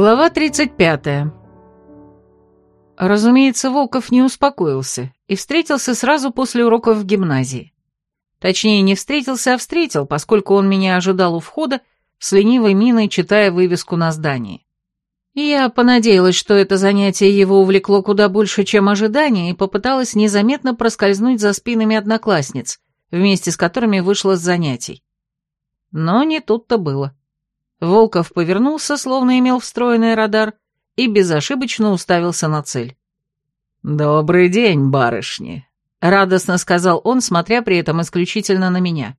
Глава 35. Разумеется, Волков не успокоился и встретился сразу после уроков в гимназии. Точнее, не встретился, а встретил, поскольку он меня ожидал у входа, с ленивой миной читая вывеску на здании. Я понадеялась, что это занятие его увлекло куда больше, чем ожидание, и попыталась незаметно проскользнуть за спинами одноклассниц, вместе с которыми вышла с занятий. Но не тут-то было. Волков повернулся, словно имел встроенный радар, и безошибочно уставился на цель. «Добрый день, барышни», — радостно сказал он, смотря при этом исключительно на меня.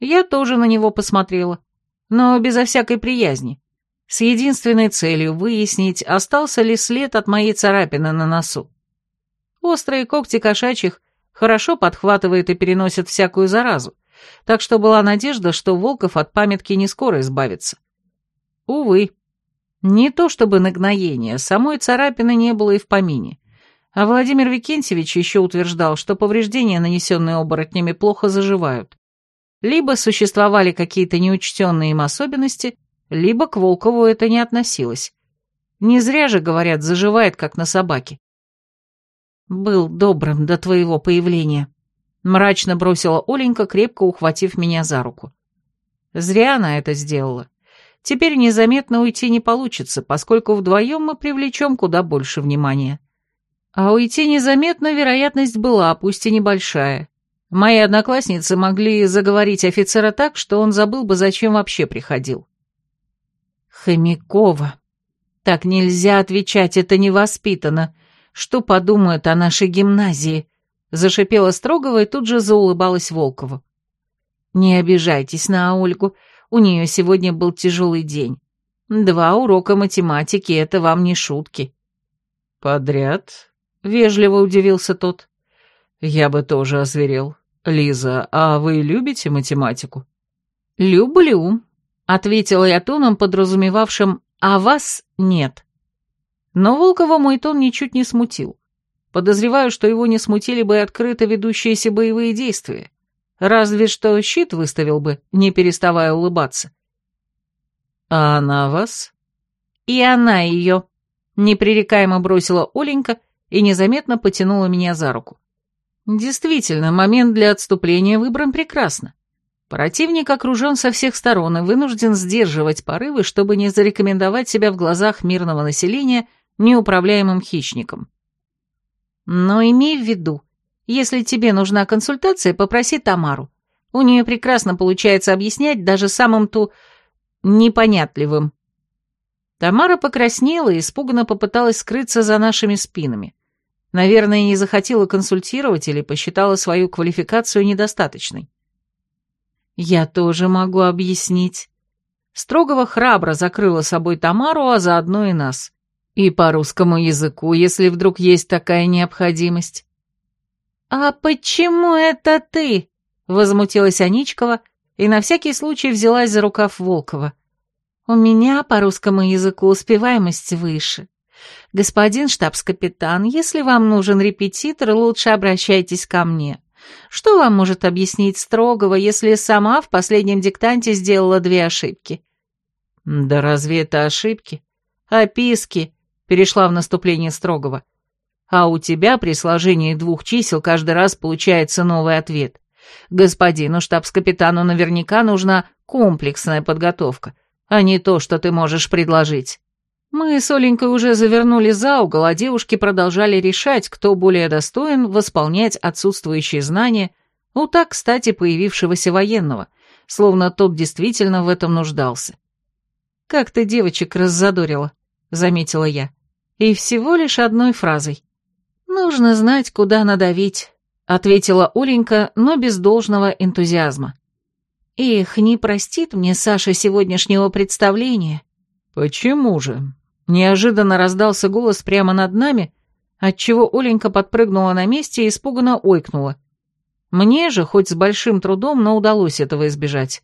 Я тоже на него посмотрела, но безо всякой приязни, с единственной целью выяснить, остался ли след от моей царапины на носу. Острые когти кошачьих хорошо подхватывают и переносят всякую заразу, так что была надежда, что Волков от памятки не скоро избавится. Увы, не то чтобы нагноение, самой царапины не было и в помине. А Владимир Викентьевич еще утверждал, что повреждения, нанесенные оборотнями, плохо заживают. Либо существовали какие-то неучтенные им особенности, либо к Волкову это не относилось. Не зря же, говорят, заживает, как на собаке. «Был добрым до твоего появления», Мрачно бросила Оленька, крепко ухватив меня за руку. Зря она это сделала. Теперь незаметно уйти не получится, поскольку вдвоем мы привлечем куда больше внимания. А уйти незаметно вероятность была, пусть и небольшая. Мои одноклассницы могли заговорить офицера так, что он забыл бы, зачем вообще приходил. Хомякова. Так нельзя отвечать, это невоспитанно. Что подумают о нашей гимназии? Зашипела Строгова и тут же заулыбалась Волкову. «Не обижайтесь на Ольгу, у нее сегодня был тяжелый день. Два урока математики — это вам не шутки». «Подряд?» — вежливо удивился тот. «Я бы тоже озверел. Лиза, а вы любите математику?» «Люблю», — ответила я тоном, подразумевавшим «а вас нет». Но Волкова мой тон ничуть не смутил. Подозреваю, что его не смутили бы открыто ведущиеся боевые действия. Разве что щит выставил бы, не переставая улыбаться. «А она вас?» «И она ее», — непререкаемо бросила Оленька и незаметно потянула меня за руку. Действительно, момент для отступления выбран прекрасно. Противник окружен со всех сторон и вынужден сдерживать порывы, чтобы не зарекомендовать себя в глазах мирного населения неуправляемым хищником. Но имей в виду, если тебе нужна консультация, попроси Тамару. У нее прекрасно получается объяснять даже самым ту непонятливым. Тамара покраснела и испуганно попыталась скрыться за нашими спинами. Наверное, не захотела консультировать или посчитала свою квалификацию недостаточной. Я тоже могу объяснить. Строгого храбро закрыла собой Тамару, а заодно и нас. И по русскому языку, если вдруг есть такая необходимость. «А почему это ты?» — возмутилась Аничкова и на всякий случай взялась за рукав Волкова. «У меня по русскому языку успеваемость выше. Господин штабс-капитан, если вам нужен репетитор, лучше обращайтесь ко мне. Что вам может объяснить строгого, если сама в последнем диктанте сделала две ошибки?» «Да разве это ошибки?» «Описки перешла в наступление строгого. А у тебя при сложении двух чисел каждый раз получается новый ответ. Господину штабс-капитану наверняка нужна комплексная подготовка, а не то, что ты можешь предложить. Мы с Оленькой уже завернули за угол, а девушки продолжали решать, кто более достоин восполнять отсутствующие знания у так, кстати, появившегося военного, словно тот действительно в этом нуждался. «Как ты девочек раззадорила», — заметила я. И всего лишь одной фразой. «Нужно знать, куда надавить», — ответила Оленька, но без должного энтузиазма. «Их не простит мне Саша сегодняшнего представления». «Почему же?» Неожиданно раздался голос прямо над нами, отчего Оленька подпрыгнула на месте и испуганно ойкнула. Мне же, хоть с большим трудом, но удалось этого избежать.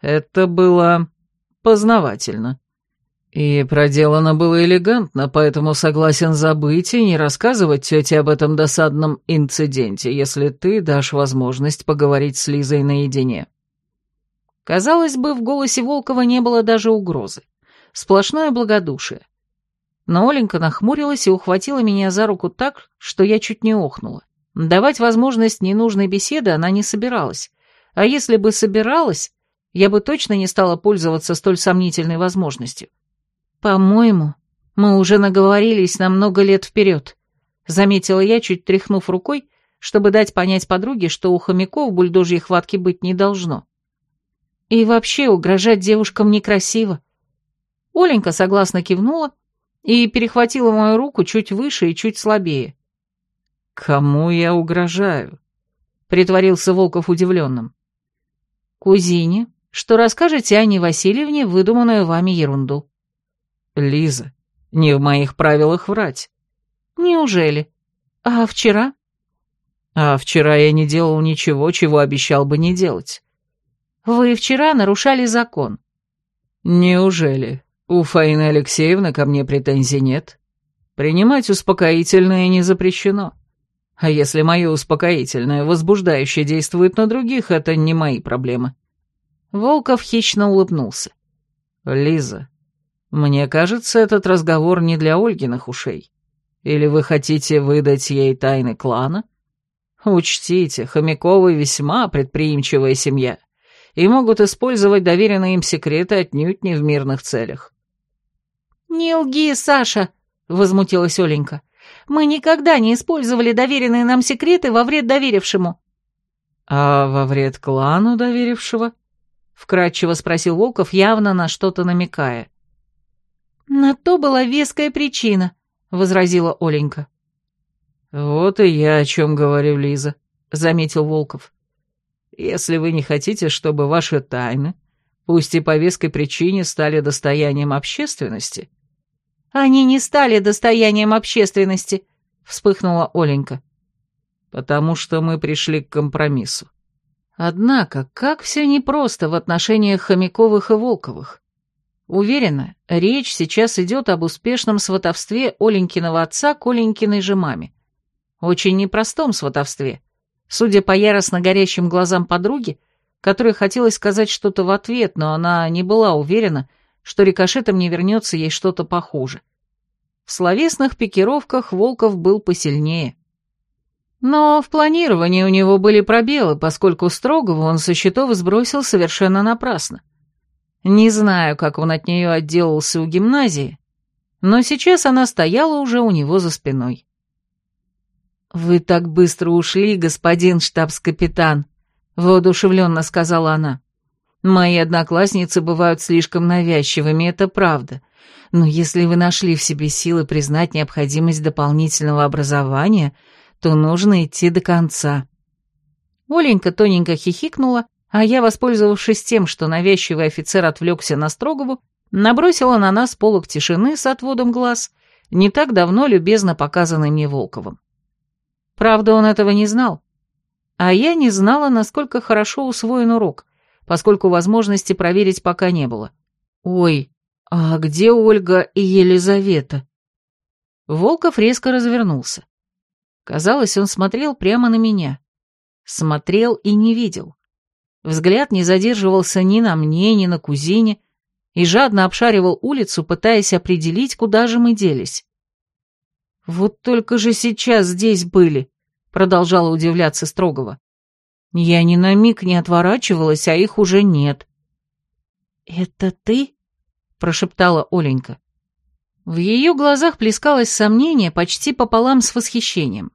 «Это было познавательно», и проделано было элегантно, поэтому согласен забыть и не рассказывать тете об этом досадном инциденте, если ты дашь возможность поговорить с Лизой наедине. Казалось бы, в голосе Волкова не было даже угрозы. Сплошное благодушие. Но Оленька нахмурилась и ухватила меня за руку так, что я чуть не охнула. Давать возможность ненужной беседы она не собиралась. А если бы собиралась, я бы точно не стала пользоваться столь сомнительной возможностью. «По-моему, мы уже наговорились на много лет вперед», — заметила я, чуть тряхнув рукой, чтобы дать понять подруге, что у хомяков бульдожьей хватки быть не должно. «И вообще угрожать девушкам некрасиво». Оленька согласно кивнула и перехватила мою руку чуть выше и чуть слабее. «Кому я угрожаю?» — притворился Волков удивленным. «Кузине, что расскажете Анне Васильевне выдуманную вами ерунду». «Лиза, не в моих правилах врать». «Неужели? А вчера?» «А вчера я не делал ничего, чего обещал бы не делать». «Вы вчера нарушали закон». «Неужели? У Фаины Алексеевны ко мне претензий нет? Принимать успокоительное не запрещено». А если мое успокоительное, возбуждающее действует на других, это не мои проблемы. Волков хищно улыбнулся. Лиза, мне кажется, этот разговор не для Ольгиных ушей. Или вы хотите выдать ей тайны клана? Учтите, Хомяковы весьма предприимчивая семья и могут использовать доверенные им секреты отнюдь не в мирных целях. «Не лги, Саша!» — возмутилась Оленька. Мы никогда не использовали доверенные нам секреты во вред доверившему». «А во вред клану доверившего?» — вкратчиво спросил Волков, явно на что-то намекая. «На то была веская причина», — возразила Оленька. «Вот и я о чем говорю, Лиза», — заметил Волков. «Если вы не хотите, чтобы ваши тайны, пусть и по веской причине, стали достоянием общественности, «Они не стали достоянием общественности», — вспыхнула Оленька. «Потому что мы пришли к компромиссу». Однако, как все непросто в отношениях Хомяковых и Волковых. Уверена, речь сейчас идет об успешном сватовстве Оленькиного отца к Оленькиной же маме. Очень непростом сватовстве. Судя по яростно горящим глазам подруги, которой хотелось сказать что-то в ответ, но она не была уверена, что рикошетом не вернется ей что-то похуже. В словесных пикировках Волков был посильнее. Но в планировании у него были пробелы, поскольку Строгову он со счетов сбросил совершенно напрасно. Не знаю, как он от нее отделался у гимназии, но сейчас она стояла уже у него за спиной. «Вы так быстро ушли, господин штабс-капитан», — воодушевленно сказала она. Мои одноклассницы бывают слишком навязчивыми, это правда. Но если вы нашли в себе силы признать необходимость дополнительного образования, то нужно идти до конца». Оленька тоненько хихикнула, а я, воспользовавшись тем, что навязчивый офицер отвлекся на Строгову, набросила на нас полок тишины с отводом глаз, не так давно любезно показанный мне Волковым. Правда, он этого не знал. А я не знала, насколько хорошо усвоен урок, поскольку возможности проверить пока не было. «Ой, а где Ольга и Елизавета?» Волков резко развернулся. Казалось, он смотрел прямо на меня. Смотрел и не видел. Взгляд не задерживался ни на мне, ни на кузине, и жадно обшаривал улицу, пытаясь определить, куда же мы делись. «Вот только же сейчас здесь были», — продолжала удивляться Строгова. Я ни на миг не отворачивалась, а их уже нет. «Это ты?» — прошептала Оленька. В ее глазах плескалось сомнение почти пополам с восхищением.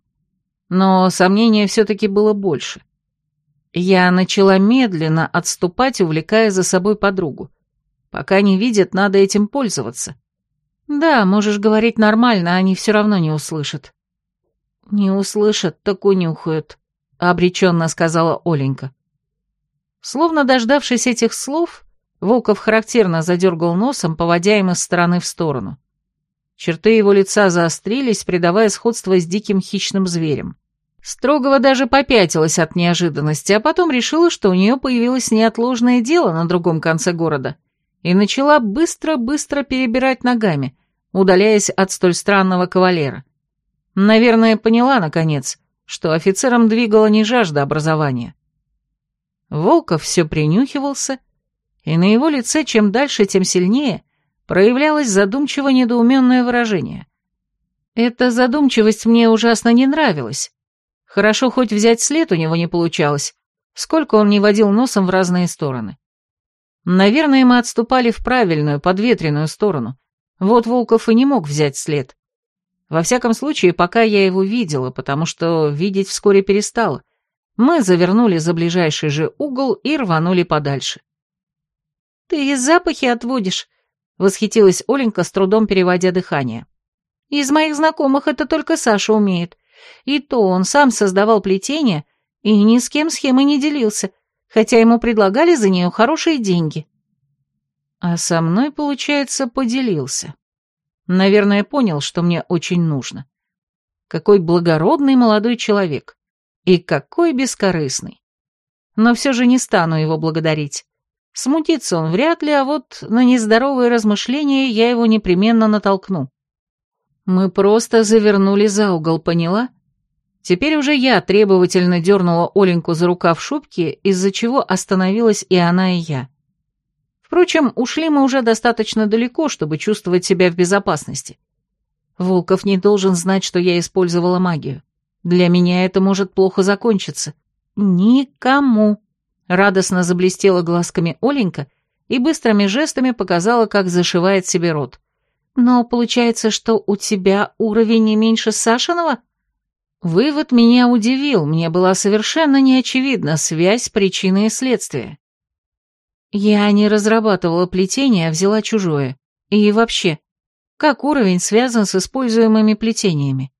Но сомнения все-таки было больше. Я начала медленно отступать, увлекая за собой подругу. Пока не видят, надо этим пользоваться. Да, можешь говорить нормально, они все равно не услышат. Не услышат, так унюхают обреченно сказала Оленька. Словно дождавшись этих слов, Волков характерно задергал носом, поводя им из стороны в сторону. Черты его лица заострились, придавая сходство с диким хищным зверем. Строгова даже попятилась от неожиданности, а потом решила, что у нее появилось неотложное дело на другом конце города, и начала быстро-быстро перебирать ногами, удаляясь от столь странного кавалера. Наверное, поняла, наконец, что офицером двигала не жажда образования. Волков все принюхивался, и на его лице чем дальше, тем сильнее проявлялось задумчиво недоуменное выражение. Эта задумчивость мне ужасно не нравилась. Хорошо хоть взять след у него не получалось, сколько он не водил носом в разные стороны. Наверное, мы отступали в правильную, подветренную сторону. Вот Волков и не мог взять след. Во всяком случае, пока я его видела, потому что видеть вскоре перестала. Мы завернули за ближайший же угол и рванули подальше. «Ты запахи отводишь», — восхитилась Оленька, с трудом переводя дыхание. «Из моих знакомых это только Саша умеет. И то он сам создавал плетение и ни с кем схемой не делился, хотя ему предлагали за нее хорошие деньги. А со мной, получается, поделился. Наверное, понял, что мне очень нужно. Какой благородный молодой человек. И какой бескорыстный. Но все же не стану его благодарить. Смутиться он вряд ли, а вот на нездоровые размышления я его непременно натолкну. Мы просто завернули за угол, поняла? Теперь уже я требовательно дернула Оленьку за рукав шубки, из-за чего остановилась и она, и я. Впрочем, ушли мы уже достаточно далеко, чтобы чувствовать себя в безопасности. Волков не должен знать, что я использовала магию. Для меня это может плохо закончиться. Никому. Радостно заблестела глазками Оленька и быстрыми жестами показала, как зашивает себе рот. Но получается, что у тебя уровень не меньше Сашиного? Вывод меня удивил, мне была совершенно неочевидна связь причины и следствия. Я не разрабатывала плетение, а взяла чужое. И вообще, как уровень связан с используемыми плетениями?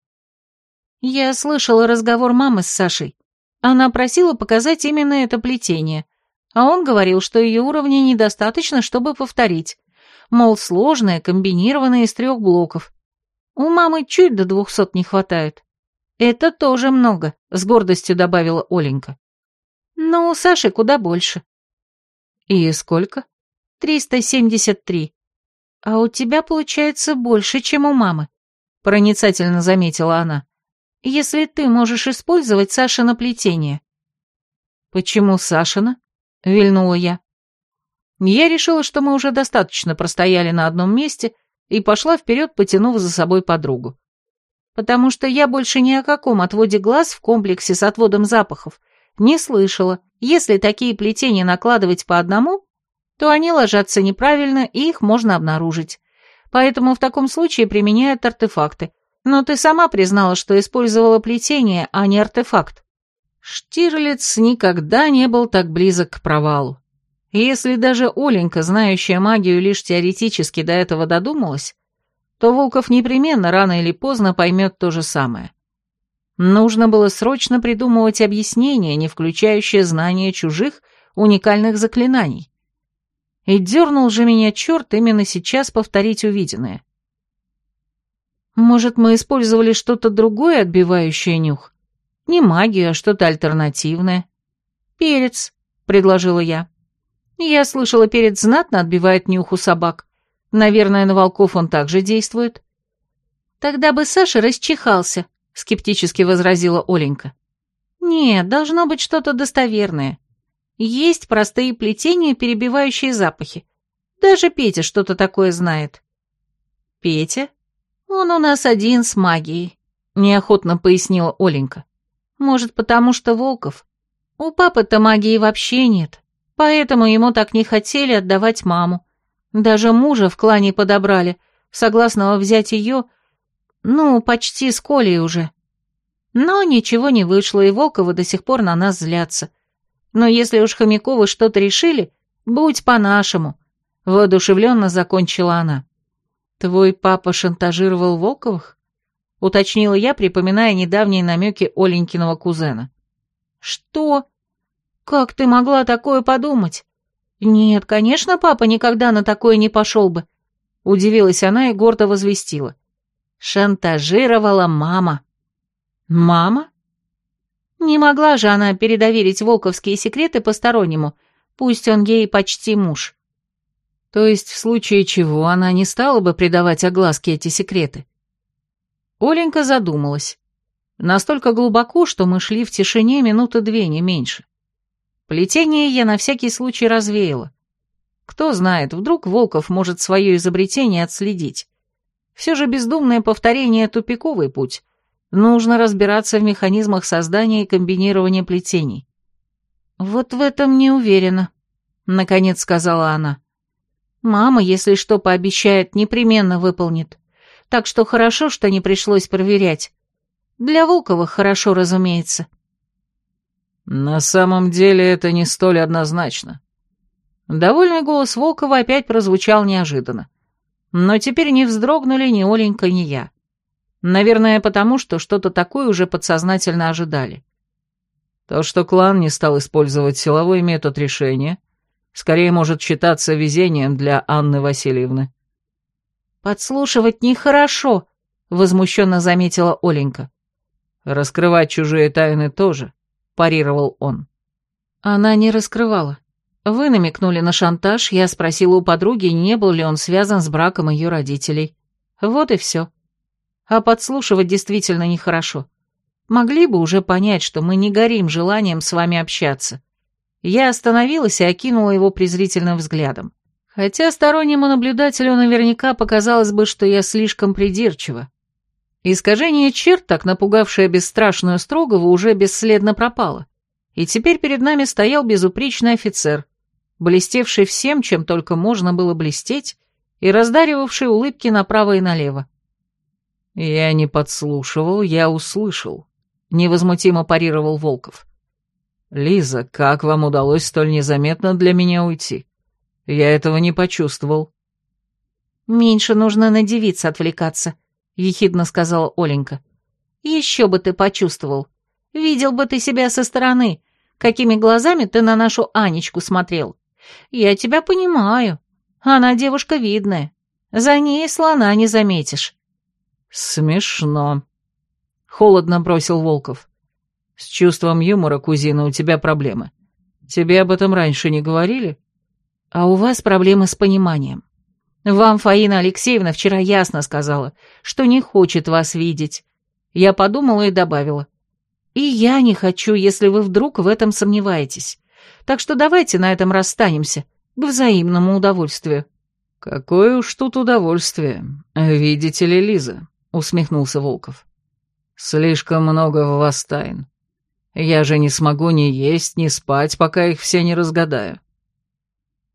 Я слышала разговор мамы с Сашей. Она просила показать именно это плетение, а он говорил, что ее уровня недостаточно, чтобы повторить. Мол, сложное, комбинированное из трех блоков. У мамы чуть до двухсот не хватает. «Это тоже много», — с гордостью добавила Оленька. «Но у Саши куда больше». «И сколько?» «Триста семьдесят три». «А у тебя получается больше, чем у мамы», — проницательно заметила она. «Если ты можешь использовать Сашино плетение». «Почему Сашина?» — вильнула я. Я решила, что мы уже достаточно простояли на одном месте, и пошла вперед, потянув за собой подругу потому что я больше ни о каком отводе глаз в комплексе с отводом запахов не слышала. Если такие плетения накладывать по одному, то они ложатся неправильно, и их можно обнаружить. Поэтому в таком случае применяют артефакты. Но ты сама признала, что использовала плетение, а не артефакт. Штирлиц никогда не был так близок к провалу. Если даже Оленька, знающая магию лишь теоретически до этого додумалась, то Волков непременно рано или поздно поймет то же самое. Нужно было срочно придумывать объяснение, не включающее знания чужих уникальных заклинаний. И дернул же меня черт именно сейчас повторить увиденное. Может, мы использовали что-то другое, отбивающее нюх? Не магию, а что-то альтернативное. Перец, предложила я. Я слышала, перец знатно отбивает нюх у собак. Наверное, на волков он также действует. Тогда бы Саша расчихался, скептически возразила Оленька. Нет, должно быть что-то достоверное. Есть простые плетения, перебивающие запахи. Даже Петя что-то такое знает. Петя? Он у нас один с магией, неохотно пояснила Оленька. Может, потому что Волков? У папы-то магии вообще нет, поэтому ему так не хотели отдавать маму. Даже мужа в клане подобрали, согласного взять ее, ну, почти с Колей уже. Но ничего не вышло, и Волковы до сих пор на нас злятся. Но если уж Хомяковы что-то решили, будь по-нашему, — воодушевленно закончила она. Твой папа шантажировал Волковых? — уточнила я, припоминая недавние намеки Оленькиного кузена. «Что? Как ты могла такое подумать? «Нет, конечно, папа никогда на такое не пошел бы», — удивилась она и гордо возвестила. «Шантажировала мама». «Мама?» Не могла же она передоверить волковские секреты постороннему, пусть он ей почти муж. То есть в случае чего она не стала бы придавать огласке эти секреты? Оленька задумалась. Настолько глубоко, что мы шли в тишине минуты две, не меньше. Плетение я на всякий случай развеяла. Кто знает, вдруг Волков может свое изобретение отследить. Все же бездумное повторение — тупиковый путь. Нужно разбираться в механизмах создания и комбинирования плетений. «Вот в этом не уверена», — наконец сказала она. «Мама, если что пообещает, непременно выполнит. Так что хорошо, что не пришлось проверять. Для Волкова хорошо, разумеется». «На самом деле это не столь однозначно». Довольный голос Волкова опять прозвучал неожиданно. Но теперь не вздрогнули ни Оленька, ни я. Наверное, потому что что-то такое уже подсознательно ожидали. То, что клан не стал использовать силовой метод решения, скорее может считаться везением для Анны Васильевны. «Подслушивать нехорошо», — возмущенно заметила Оленька. «Раскрывать чужие тайны тоже», — парировал он. Она не раскрывала. Вы намекнули на шантаж, я спросила у подруги, не был ли он связан с браком ее родителей. Вот и все. А подслушивать действительно нехорошо. Могли бы уже понять, что мы не горим желанием с вами общаться. Я остановилась и окинула его презрительным взглядом. Хотя стороннему наблюдателю наверняка показалось бы, что я слишком придирчива. Искажение черт, так напугавшее бесстрашную Строгову, уже бесследно пропало. И теперь перед нами стоял безупречный офицер, блестевший всем, чем только можно было блестеть, и раздаривавший улыбки направо и налево. «Я не подслушивал, я услышал», — невозмутимо парировал Волков. «Лиза, как вам удалось столь незаметно для меня уйти? Я этого не почувствовал». «Меньше нужно на девиц отвлекаться», — ехидно сказала Оленька. «Еще бы ты почувствовал. Видел бы ты себя со стороны. Какими глазами ты на нашу Анечку смотрел? Я тебя понимаю. Она девушка видная. За ней слона не заметишь». «Смешно», — холодно бросил Волков. «С чувством юмора, кузина, у тебя проблемы. Тебе об этом раньше не говорили?» «А у вас проблемы с пониманием. Вам Фаина Алексеевна вчера ясно сказала, что не хочет вас видеть. Я подумала и добавила. И я не хочу, если вы вдруг в этом сомневаетесь. Так что давайте на этом расстанемся, к взаимному удовольствию». «Какое уж тут удовольствие, видите ли, Лиза?» — усмехнулся Волков. «Слишком много в вас тайн. Я же не смогу ни есть, ни спать, пока их все не разгадаю».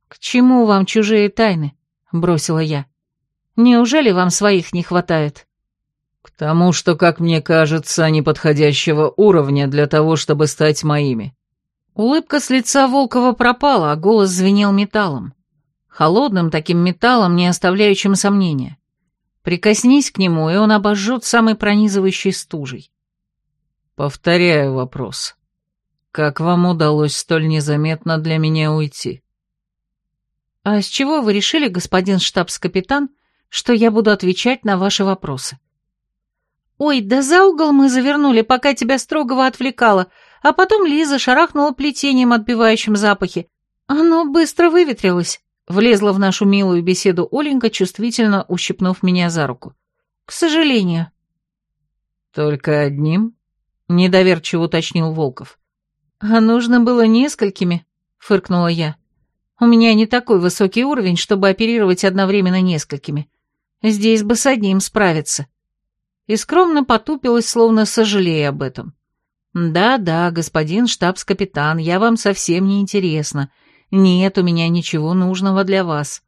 «К чему вам чужие тайны?» — бросила я. «Неужели вам своих не хватает?» «К тому, что, как мне кажется, они подходящего уровня для того, чтобы стать моими». Улыбка с лица Волкова пропала, а голос звенел металлом. Холодным таким металлом, не оставляющим сомнения. Прикоснись к нему, и он обожжет самой пронизывающей стужей. Повторяю вопрос. Как вам удалось столь незаметно для меня уйти? А с чего вы решили, господин штабс-капитан, что я буду отвечать на ваши вопросы? Ой, да за угол мы завернули, пока тебя строгого отвлекала, а потом Лиза шарахнула плетением, отбивающим запахи. Оно быстро выветрилось. Влезла в нашу милую беседу Оленька, чувствительно ущипнув меня за руку. «К сожалению». «Только одним?» — недоверчиво уточнил Волков. «А нужно было несколькими», — фыркнула я. «У меня не такой высокий уровень, чтобы оперировать одновременно несколькими. Здесь бы с одним справиться». И скромно потупилась, словно сожалея об этом. «Да-да, господин штабс-капитан, я вам совсем не интересна. Нет у меня ничего нужного для вас».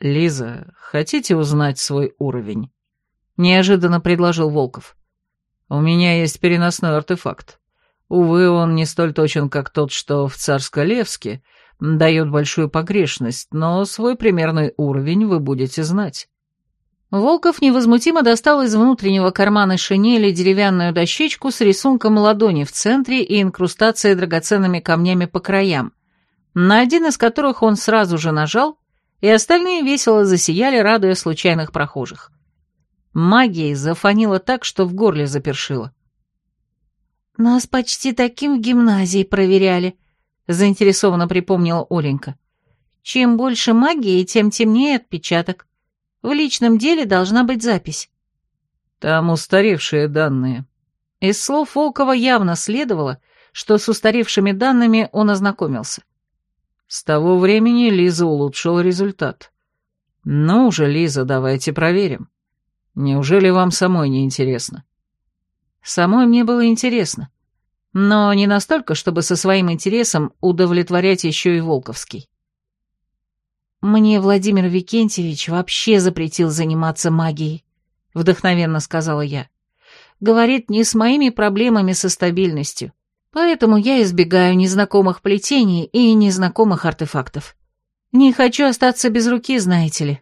«Лиза, хотите узнать свой уровень?» — неожиданно предложил Волков. «У меня есть переносной артефакт. Увы, он не столь точен, как тот, что в Царско-Левске, дает большую погрешность, но свой примерный уровень вы будете знать». Волков невозмутимо достал из внутреннего кармана шинели деревянную дощечку с рисунком ладони в центре и инкрустацией драгоценными камнями по краям, на один из которых он сразу же нажал, и остальные весело засияли, радуя случайных прохожих. Магией зафонила так, что в горле запершило. «Нас почти таким в гимназии проверяли», — заинтересованно припомнила Оленька. «Чем больше магии, тем темнее отпечаток. В личном деле должна быть запись». «Там устаревшие данные». Из слов Волкова явно следовало, что с устаревшими данными он ознакомился. С того времени Лиза улучшила результат. Ну уже, Лиза, давайте проверим. Неужели вам самой не интересно? Самой мне было интересно. Но не настолько, чтобы со своим интересом удовлетворять еще и Волковский. «Мне Владимир Викентьевич вообще запретил заниматься магией», — вдохновенно сказала я. «Говорит, не с моими проблемами со стабильностью, поэтому я избегаю незнакомых плетений и незнакомых артефактов. Не хочу остаться без руки, знаете ли».